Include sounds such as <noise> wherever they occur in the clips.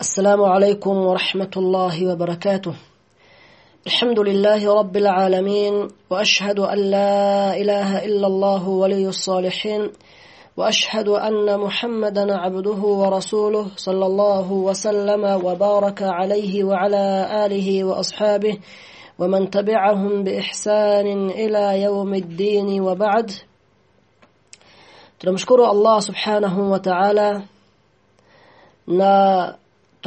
السلام عليكم ورحمة الله وبركاته. الحمد لله رب العالمين وأشهد أن لا إله إلا الله ولي الصالحين وأشهد أن محمدا عبده ورسوله صلى الله وسلم وبارك عليه وعلى آله وأصحابه ومن تبعهم بإحسان إلى يوم الدين وبعد. Allah subhanahu wa ta'ala na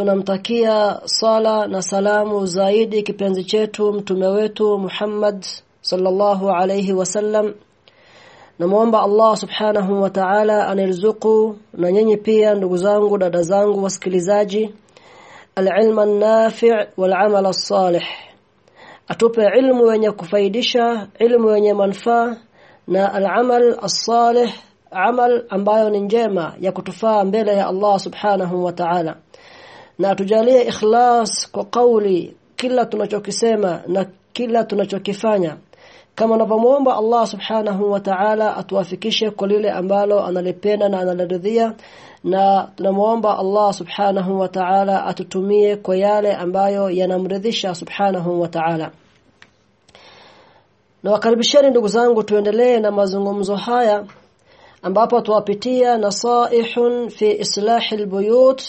tunamtakia sala na salamu zaidi kipenzi chetu mtume wetu Muhammad sallallahu alayhi wasallam namuomba Allah subhanahu wa ta'ala anirzuku na nyinyi pia ndugu zangu dada zangu wasikilizaji al-ilma an-nafi' wal-amal as-salih. Atupe ilmu yenye kufaidisha ilmu yenye manufaa na al'amal as-salih amal ambayo ni njema ya kutufaa mbele ya Allah subhanahu wa ta'ala na atujalie ikhlas kwa kauli kila tunachokisema na kila tunachokifanya. Kama tunavyomuomba Allah subhanahu wa ta'ala atuwafikishe kwa lile ambalo analipenda na analiridhia na tunamuomba Allah subhanahu wa ta'ala atutumie kwa yale ambayo yanamridhisha subhanahu wa ta'ala. Na wakaribisheni ndugu zangu tuendelee na mazungumzo haya ambapo tuwapitia nasaihun fi islahi albuyut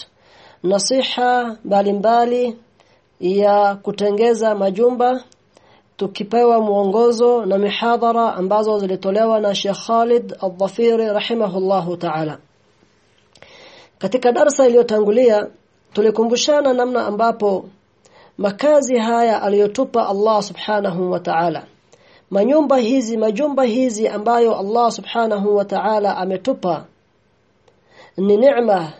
nasiha mbalimbali ya kutengeza majumba tukipewa mwongozo na mihadhara ambazo zilitolewa na Sheikh Khalid Al-Dhafiri rahimahullahu ta'ala. Katika darsa iliyotangulia tulikumbushana namna ambapo makazi haya aliyotupa Allah subhanahu wa ta'ala. Manyumba hizi majumba hizi ambayo Allah subhanahu wa ta'ala ametupa ni neema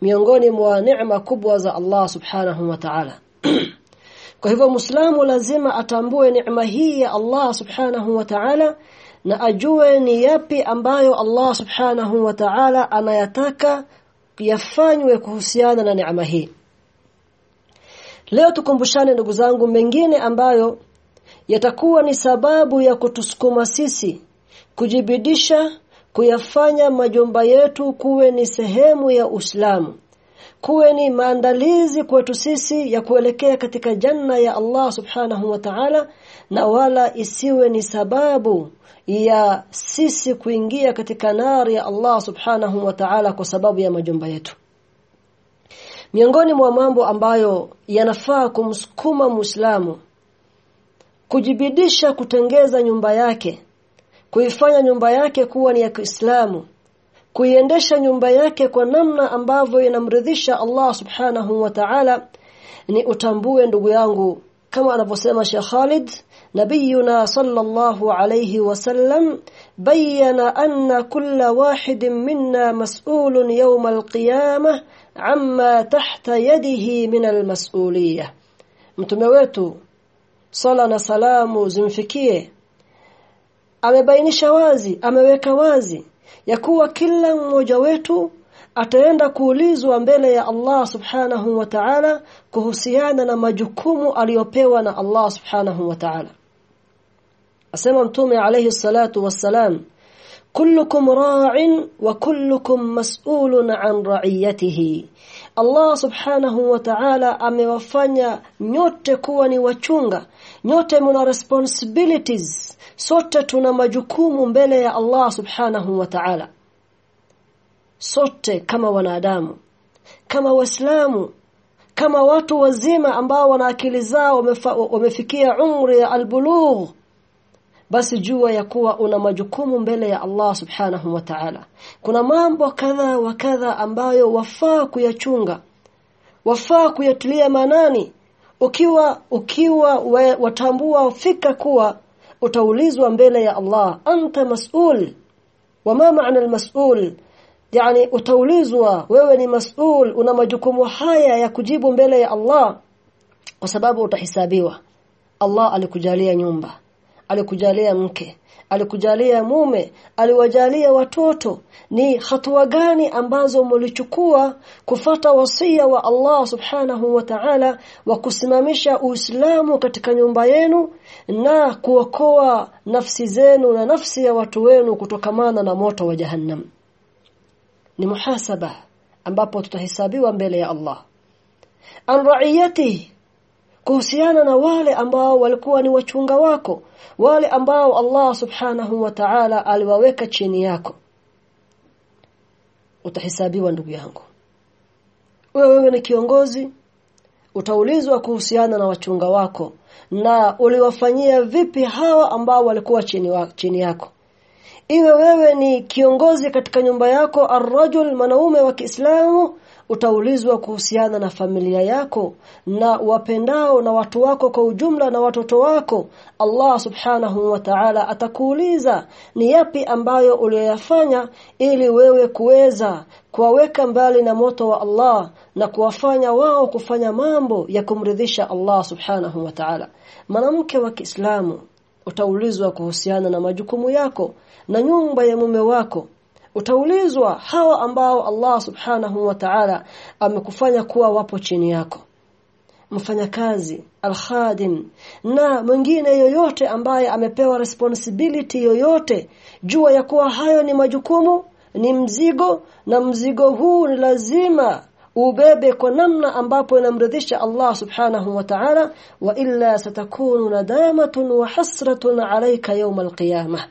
miongoni mwa neema kubwa za Allah subhanahu wa ta'ala. <clears throat> Kwa hivyo muislamu lazima atambue neema hii ya Allah subhanahu wa ta'ala na ajue ni yapi ambayo Allah subhanahu wa ta'ala anayataka yafanywe kuhusiana na neema hii. Leo tukumbushane ndugu zangu mengine ambayo yatakuwa ni sababu ya kutusukuma sisi kujibidisha kuyafanya majumba yetu kuwe ni sehemu ya Uislamu kuwe ni maandalizi kwetu sisi ya kuelekea katika janna ya Allah subhanahu wa ta'ala na wala isiwe ni sababu ya sisi kuingia katika nari ya Allah subhanahu wa ta'ala kwa sababu ya majumba yetu. Miongoni mwa mambo ambayo yanafaa kumsukuma Muislamu kujibidisha kutengeza nyumba yake kuifanya nyumba yake kuwa ni ya Kiislamu kuiendesha nyumba yake kwa namna ambavyo inamridhisha Allah subhanahu wa ta'ala ni utambue ndugu yangu kama anavyosema Sheikh Khalid nabiyuna sallallahu alayhi wasallam bayyana anna kulla wahidin minna mas'ulun yawm al-qiyamah amma tahta yadihi min al-mas'uliyah. Mtume wetu sala na salamu zimfikie amebainisha wazi ameweka wazi ya kuwa kila mmoja wetu ataenda kuulizwa mbele ya Allah subhanahu wa ta'ala kuhusiana na majukumu aliyopewa na Allah subhanahu wa ta'ala. Asema mtume alayhi salatu wassalam kullukum ra'in wa kullukum mas'ulun an ra'iyatihi. Allah subhanahu wa ta'ala amewafanya nyote kuwa ni wachunga. Nyote mna responsibilities. Sote tuna majukumu mbele ya Allah subhanahu wa ta'ala. Sote kama wanadamu kama waislamu kama watu wazima ambao wana akili zao wamefikia umri ya albulugh basi jua ya kuwa una majukumu mbele ya Allah subhanahu wa ta'ala. Kuna mambo kadha wa kadha ambayo wafaa kuyachunga wafaa kuyatilia manani ukiwa ukiwa we, watambua fika kuwa utaulizwa mbele ya Allah anta mas'ul? Wama maana al-mas'ul? Yani utaulizwa wewe ni mas'ul? Una majukumu haya ya kujibu mbele ya Allah? Kwa sababu utahisabiwa Allah alikujalia nyumba alikujalia mke alikujalia mume aliwajalia watoto. Ni hatua gani ambazo mlichukua kufata wasia wa Allah subhanahu wa ta'ala wa kusimamisha Uislamu katika nyumba yenu na kuokoa nafsi zenu na nafsi ya watu wenu kutokamana na moto wa jahannam? Ni muhasaba ambapo tutahesabiwa mbele ya Allah. An ra'iyatihi kuhusiana na wale ambao walikuwa ni wachunga wako wale ambao Allah subhanahu wa ta'ala aliwaweka chini yako. Utahesabiwa ndugu yangu. Wewe ni kiongozi utaulizwa kuhusiana na wachunga wako na uliwafanyia vipi hawa ambao walikuwa chini, wa, chini yako? Iwe wewe ni kiongozi katika nyumba yako arrajul manaume wa Kiislamu utaulizwa kuhusiana na familia yako na wapendao na watu wako kwa ujumla na watoto wako Allah subhanahu wa ta'ala atakuuliza ni yapi ambayo uliyoyafanya ili wewe kuweza kuwaweka mbali na moto wa Allah na kuwafanya wao kufanya mambo ya kumridhisha Allah subhanahu wa ta'ala. Mwanamke wa Kiislamu utaulizwa kuhusiana na majukumu yako na nyumba ya mume wako utaulizwa hawa ambao Allah subhanahu wa ta'ala amekufanya kuwa wapo chini yako. Mfanyakazi alkhadim na mwingine yoyote ambaye amepewa responsibility yoyote jua ya kuwa hayo ni majukumu ni mzigo na mzigo huu ni lazima ubebe kwa namna ambapo inamridhisha Allah subhanahu wa ta'ala wa illa satakunu nadamatun wa hasratun alayka yawm alqiyamah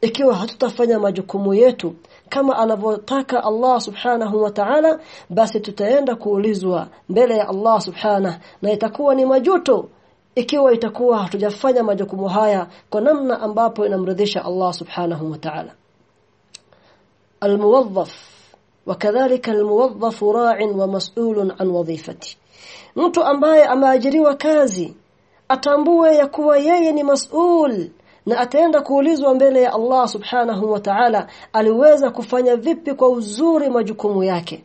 ikiwa hatutafanya majukumu yetu kama anavyotaka Allah subhanahu wa ta'ala basi tutaenda kuulizwa mbele ya Allah subhanahu na itakuwa ni majuto. Ikiwa itakuwa hatujafanya majukumu haya kwa namna ambapo inamridhisha Allah subhanahu wa ta'ala. Almuwazzaf. Wakadhalika almuwazzaf ra'in wa mas'ulun an wadhifati mtu ambaye ameajiriwa kazi atambue ya kuwa yeye ni mas'ul na ataenda kuulizwa mbele ya Allah subhanahu wa ta'ala aliweza kufanya vipi kwa uzuri majukumu yake?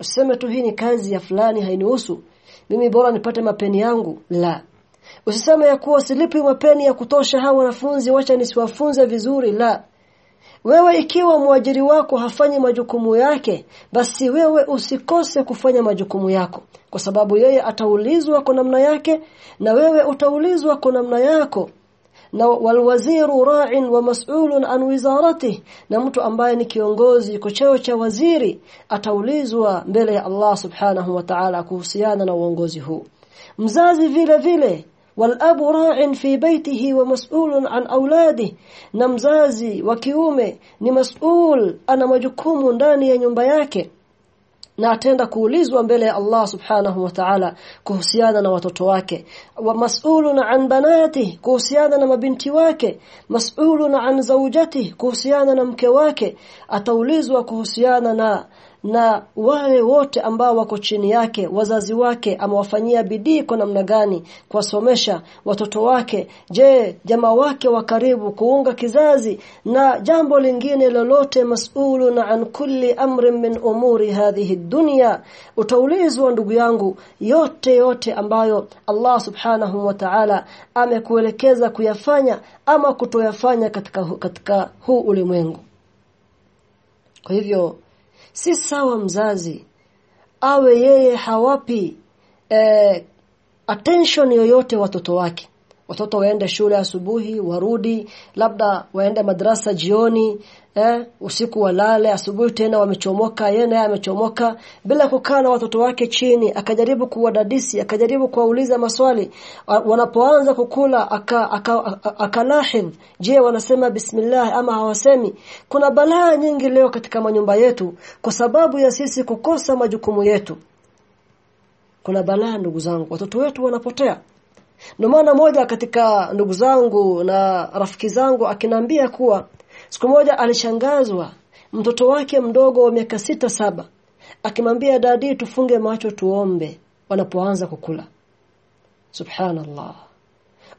Useme tu hii ni kazi ya fulani hainihusu mimi bora nipate mapeni yangu. La. Usiseme ya kuwa silipi mapeni ya kutosha hawa wanafunzi wacha nisiwafunze vizuri. La. Wewe ikiwa mwajiri wako hafanyi majukumu yake basi wewe usikose kufanya majukumu yako. Kwa sababu yeye ataulizwa kwa namna yake na wewe utaulizwa kwa namna yako na walwaziru ra'in wa mas'ulun an wizaratihi na mtu ambaye ni kiongozi kwa cheo cha waziri ataulizwa mbele ya Allah subhanahu wa ta'ala kuhusiana na uongozi huu mzazi vile vile والاب راع في بيته ومسؤول عن اولاده na mzazi wa kiume ni mas'ul ana majukumu ndani ya nyumba yake na atenda kuulizwa mbele ya Allah subhanahu wa ta'ala kuhusiana na watoto wake. Wa mas'ulun an banati kuhusiana na mabinti wake. Mas'ulun an zawjati kuhusiana na mke wake. Ataulizwa kuhusiana na na wale wote ambao wako chini yake wazazi wake amewafanyia bidii kwa namna gani? Kuwasomesha watoto wake. Je jamaa wake wa karibu kuunga kizazi? Na jambo lingine lolote mas'ulun an kulli amrin min umuri hadhihi dunya. Utaulizwa ndugu yangu yote yote ambayo Allah subhanahu wa ta'ala amekuelekeza kuyafanya ama kutoyafanya katika katika huu ulimwengu. Kwa hivyo si sawa mzazi awe yeye hawapi eh, attention yoyote watoto wake watoto waende shule asubuhi warudi labda waende madrasa jioni eh, usiku walale asubuhi tena wamechomoka yeye naye amechomoka bila kukaa na watoto wake chini akajaribu kuwadadisi akajaribu kuwauliza maswali. Wanapoanza kukula aka, aka je wanasema bismillah ama hawasemi? Kuna balaa nyingi leo katika manyumba yetu kwa sababu ya sisi kukosa majukumu yetu. Kuna balaa ndugu zangu watoto wetu wanapotea ndio maana moja katika ndugu zangu na rafiki zangu akinambia kuwa siku moja alishangazwa mtoto wake mdogo wa miaka sita saba akimwambia dadi tufunge macho tuombe wanapoanza kukula. Subhanallah.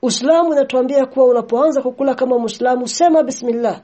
Uislamu unatuambia kuwa unapoanza kukula kama Muislamu sema bismillah.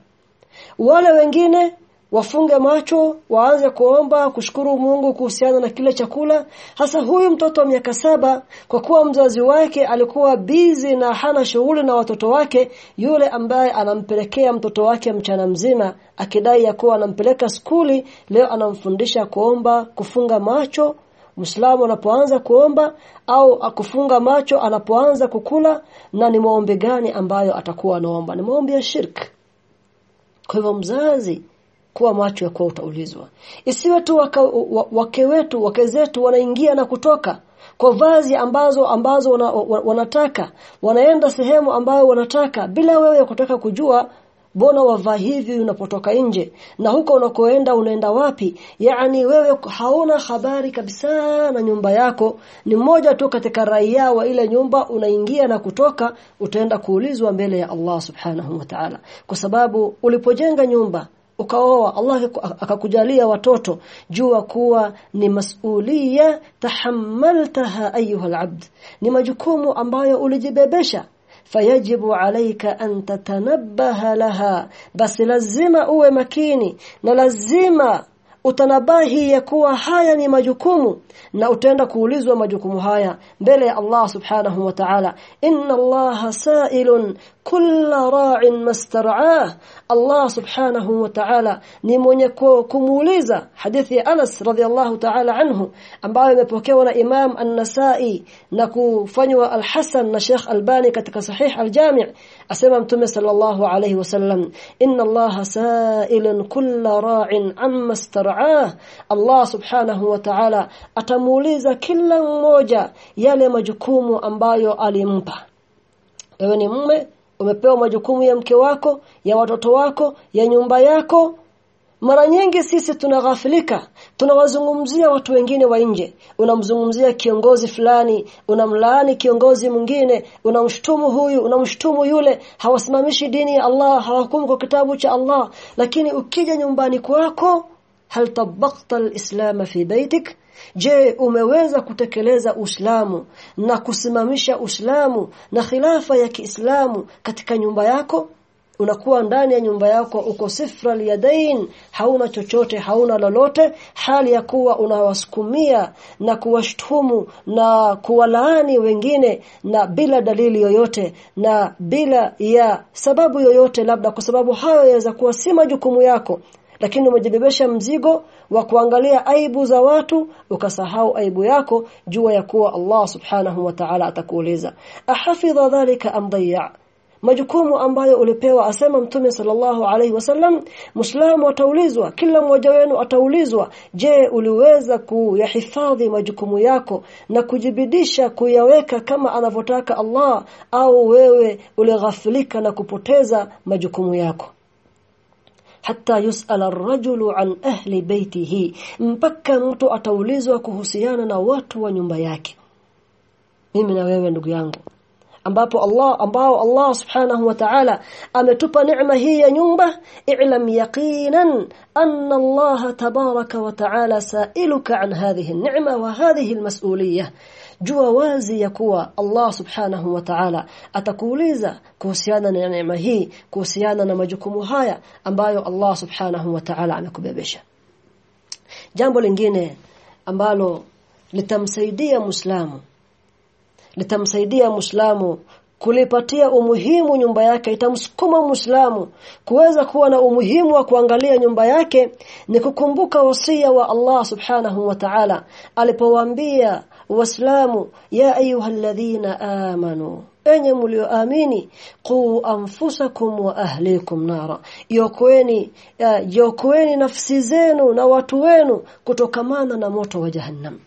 Wale wengine wafunge macho waanze kuomba kushukuru Mungu kuhusiana na kile chakula. Hasa huyu mtoto wa miaka saba kwa kuwa mzazi wake alikuwa bizi na hana shughuli na watoto wake yule ambaye anampelekea mtoto wake mchana mzima akidai ya kuwa anampeleka skuli leo anamfundisha kuomba kufunga macho. Muislamu anapoanza kuomba au akufunga macho anapoanza kukula na ni maombi gani ambayo atakuwa anaomba? Ni maombi ya shirk. Kwa hivyo mzazi kuwa macho ya kuwa utaulizwa. Isiwe tu waka, wake wetu wake zetu wanaingia na kutoka kwa vazi ambazo ambazo wana, wanataka. Wanaenda sehemu ambayo wanataka bila wewe kutaka kujua Bona wavaa hivi unapotoka nje. Na huko unakoenda unaenda wapi? Yani wewe hauna habari kabisa na nyumba yako. Ni mmoja tu katika raia wa ile nyumba unaingia na kutoka utaenda kuulizwa mbele ya Allah subhanahu wa ta'ala. Kwa sababu ulipojenga nyumba ukaoa Allah akakujalia watoto jua kuwa ni masulia tahammaltaha ayuha alabd ni majukumu ambayo ulijibebesha. Fayajibu alayka an tatanabbaha laha. Basi lazima uwe makini na lazima utanabahi ya kuwa haya ni majukumu. Na utaenda kuulizwa majukumu haya mbele ya Allah subhanahu wa ta'ala. Inna Allah sa'ilun كل راع ما استرعاه. الله سبحانه وتعالى ني مونيكو كوموليزا حديث أنس رضي الله تعالى عنه. امباله نيبوكيونا إمام النسائي. نكو فنيوا الحسن الشيخ ألباني كتابه صحيح الجامع. أسمع متى صلى الله عليه وسلم. إن الله سائل كل راع عما استرعاه. الله سبحانه وتعالى اتموليزا كلا موجة. يله مجكومو امبايو اليمطا ewe ni mume umepewa majukumu ya mke wako ya watoto wako ya nyumba yako. Mara nyingi sisi tunaghafilika tunawazungumzia watu wengine wa nje. Unamzungumzia kiongozi fulani unamlaani kiongozi mwingine unamshtumu huyu unamshtumu yule. Hawasimamishi dini ya Allah hawahukumu kwa kitabu cha Allah. Lakini ukija nyumbani kwako hal tabaqta alislam fi baitik Je, umeweza kutekeleza Uislamu na kusimamisha Uislamu na khilafa ya Kiislamu katika nyumba yako? Unakuwa ndani ya nyumba yako uko sifra liyadain, hauna chochote, hauna lolote, hali ya kuwa unawasukumia na kuwashtumu na kuwalaani wengine na bila dalili yoyote na bila ya sababu yoyote labda kwa sababu hayo yaweza kuwa si majukumu yako lakini umejibebesha mzigo wa kuangalia aibu za watu ukasahau aibu yako jua ya kuwa Allah subhanahu wa ta'ala atakuuliza ahafidha dhalika am majukumu ambayo ulipewa asema mtume sallallahu alaihi wasallam muislamu ataulizwa kila mmoja wenu ataulizwa je uliweza kuyahifadhi majukumu yako na kujibidisha kuyaweka kama anavyotaka Allah au wewe ulighafilika na kupoteza majukumu yako hata yusala ar-rajulu an ahli baitihi mpaka mtu ataulizwa kuhusiana na watu wa nyumba yake mimi na wewe ndugu yangu ambapo Allah ambao Allah subhanahu wa ta'ala ametupa neema hii ya nyumba i'lam yaqinan anna Allah tabaraka wa ta'ala sa'iluka an hadhihi an-ni'ma wa hadhihi al-mas'uliyah jua wazi ya kuwa Allah subhanahu wa ta'ala atakuuliza kuhusiana na neema hii kuhusiana na majukumu haya ambayo Allah subhanahu wa ta'ala amekubebesha. Jambo lingine ambalo litamsaidia muislamu litamsaidia muislamu kulipatia umuhimu nyumba yake itamsukuma muislamu. Kuweza kuwa na umuhimu wa kuangalia nyumba yake ni kukumbuka wasia wa Allah subhanahu wa ta'ala. Alipowaambia waislamu ya ayyuhalladhina amanu enye mlioamini qu anfusakum wa ahlikum nara. Yokoeni yokoeni nafsi zenu na watu wenu kutokamana na moto wa jahannam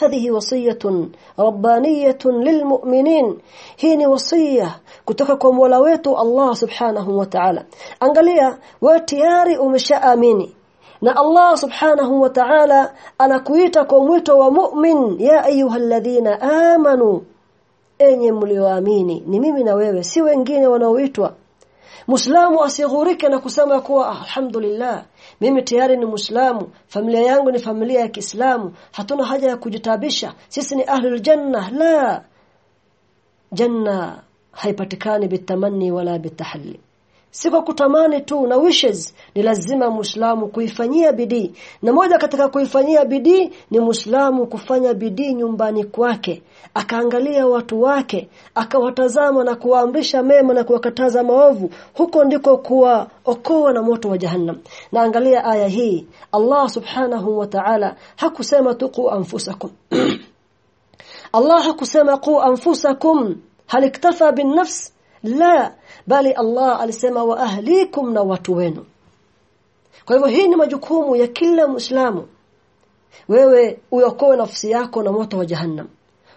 Hadhihi wasiyatun rabbaniyatun lilmu'minin. Hii ni wasia kutoka kwa Mola wetu Allah Subhanahu wa Ta'ala. Angalia wewe tayari umeshaamini na Allah subhanahu wa ta'ala anakuita kwa mwito wa mu'min ya ayyuhalladhina amanu enye mlioamini ni mimi na wewe si wengine wanaoitwa Muislamu asighurike na kusema kuwa alhamdulillah mimi tayari ni Muislamu familia yangu ni familia ya Kiislamu. Hatuna haja ya kujitabisha. Sisi ni ahlul janna. La! Janna haipatikani bitamanni wala bitahalli si kwa kutamani tu na wishes ni lazima muislamu kuifanyia bidii. Na moja katika kuifanyia bidii ni muislamu kufanya bidii nyumbani kwake. Akaangalia watu wake akawatazama na kuwaamrisha mema na kuwakataza maovu. Huko ndiko kuwa okoa na moto wa jahannam. Na angalia aya hii. Allah subhanahu wa ta'ala hakusema tuqu anfusakum. <clears throat> Allah hakusema qu anfusakum. Hal iktafa bin nafs la bali Allah alisema wa ahlikum na watu wenu. Kwa hivyo hii ni majukumu ya kila muislamu. Wewe uyokoe nafsi yako na moto wa jahannam.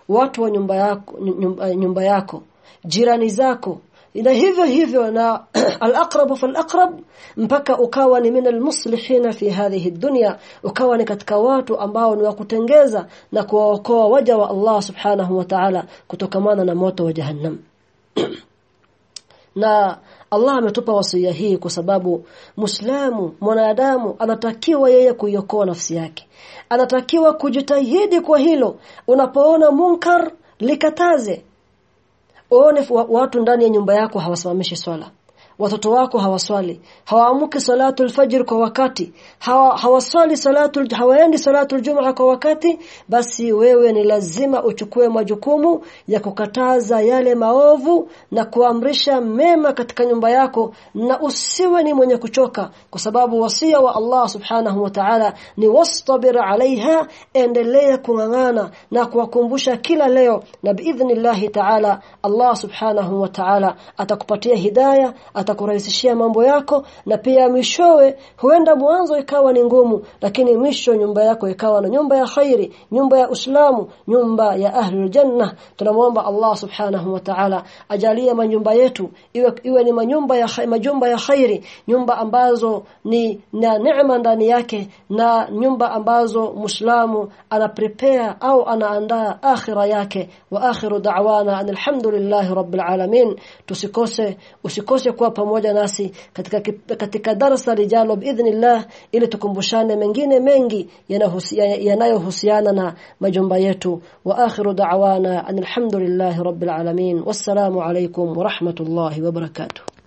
Watu wa nyumba yako nyumba, nyumba yako jirani zako. Na hivyo hivyo na <clears throat> al-aqrab fal-aqrab mpaka ukawa ni min al-muslihina fi hadhihi dunya ukawa ni katika watu ambao ni wa kutengeza na kuwaokoa waja wa Allah subhanahu wa ta'ala kutokamana na moto wa jahannam <clears throat> na Allah ametupa wasia hii kwa sababu Muislamu mwanadamu anatakiwa yeye kuiokoa nafsi yake. Anatakiwa kujitahidi kwa hilo. Unapoona munkar likataze. Uone watu ndani ya nyumba yako hawasimamishi swala. Watoto wako hawaswali, hawaamuki salatu alfajr kwa wakati, hawa, hawaswali salatu hawaendi salatu aljumaa kwa wakati, basi wewe ni lazima uchukue majukumu ya kukataza yale maovu na kuamrisha mema katika nyumba yako na usiwe ni mwenye kuchoka kwa sababu wasia wa Allah subhanahu wa ta'ala ni wastabir alaiha endelea kungangana na kuwakumbusha kila leo. Na biidhnillah ta'ala Allah subhanahu wa ta'ala atakupatia hidayah atakurahisishia mambo yako na pia mwishowe huenda mwanzo ikawa ni ngumu lakini mwisho nyumba yako ikawa na nyumba ya khairi nyumba ya Uislamu nyumba ya ahlul janna tunamwomba Allah subhanahu wa ta'ala ajalie manyumba yetu iwe iwe ni manyumba ya majumba ya khairi nyumba ambazo ni na neema ndani yake na nyumba ambazo Muislamu ana prepare au anaandaa akhira yake. Wa akhiru da'wana alhamdulillahi rabbil alamin. Tusikose usikose pamoja nasi katika katika darasa lijalo biidhnillah ili tukumbushane mengine mengi yanayohusiana na majumba yetu. Wa akhiru da'wana alhamdulillahi rabbil alamin. Wassalamu alaykum wa rahmatullahi wa barakatuh